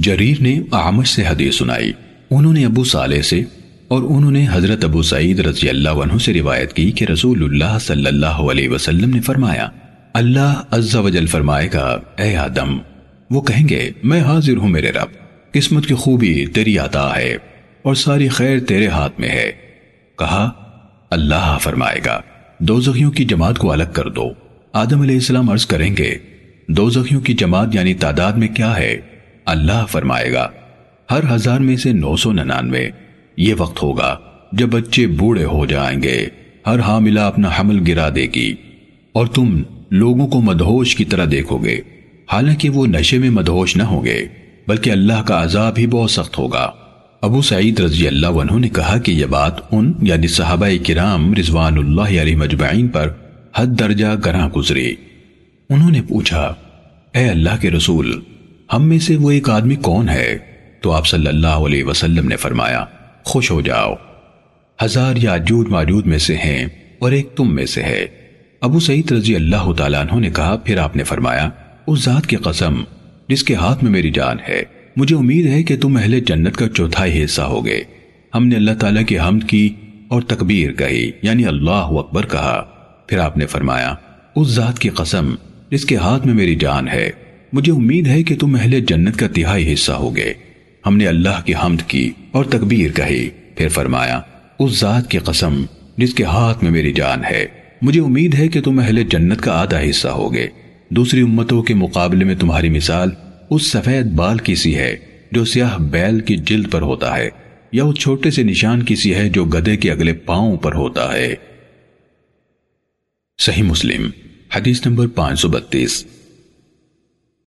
جریر نے آمش سے حدیث سنائی۔ انہوں نے ابو صالح سے اور انہوں نے حضرت ابو سعید رضی اللہ عنہ سے روایت کی کہ رسول اللہ صلی اللہ علیہ وسلم نے فرمایا، اللہ عز و جل فرمائے گا، اے آدم، وہ کہیں گے، میں حاضر ہوں میرے رب، قسمت کی خوبی تیری عطا ہے اور ساری خیر تیرے ہاتھ میں ہے۔ کہا، اللہ فرمائے گا دو زخیوں کی جماعت کو الگ کر دو۔ آدم علیہ السلام عرض کریں گے، دوزخیوں کی جماعت یعنی تعداد میں کیا ہے؟ اللہ فرمائے گا۔ ہر ہزار میں سے نو سو ننانوے۔ یہ وقت ہوگا جب بچے بوڑھے ہو جائیں گے۔ ہر حاملہ اپنا حمل گرا دے گی۔ اور تم لوگوں کو مدہوش کی طرح دیکھو گے۔ حالانکہ وہ نشے میں مدہوش نہ ہوں گے، بلکہ اللہ کا عذاب ہی بہت سخت ہوگا۔ ابو سعید رضی اللہ عنہ نے کہا کہ یہ بات ان یعنی صحابہ کرام رضوان اللہ علیہ مجمعین پر حد درجہ گراں گزری۔ انہوں نے پوچھا، اے اللہ کے رسول ہم میں سے وہ ایک آدمی کون ہے؟ تو آپ صلی اللہ علیہ وسلم نے فرمایا، خوش ہو جاؤ۔ ہزار یا جود ماجود میں سے ہیں اور ایک تم میں سے ہے۔ ابو سعید رضی اللہ تعالیٰ عنہ نے کہا، پھر آپ نے فرمایا، اس ذات کی قسم، جس کے ہاتھ میں میری جان ہے، مجھے امید ہے کہ تم اہل جنت کا چوتھائی حصہ ہوگے۔ ہم نے اللہ تعالیٰ کی حمد کی اور تکبیر کہی یعنی اللہ اکبر کہا۔ پھر آپ نے فرمایا، اس ذات کی قسم، جس کے ہاتھ میں میری جان ہے مجھے امید ہے کہ تم اہل جنت کا تہائی حصہ ہوگے۔ ہم نے اللہ کی حمد کی اور تکبیر کہی۔ پھر فرمایا، اس ذات کی قسم جس کے ہاتھ میں میری جان ہے، مجھے امید ہے کہ تم اہل جنت کا آدھا حصہ ہوگے۔ دوسری امتوں کے مقابلے میں تمہاری مثال اس سفید بال کی سی ہے جو سیاہ بیل کی جلد پر ہوتا ہے، یا اس چھوٹے سے نشان کی سی ہے جو گدے کے اگلے پاؤں پر ہوتا ہے۔ صحیح مسلم، حدیث نمبر پانچ سو بتیس۔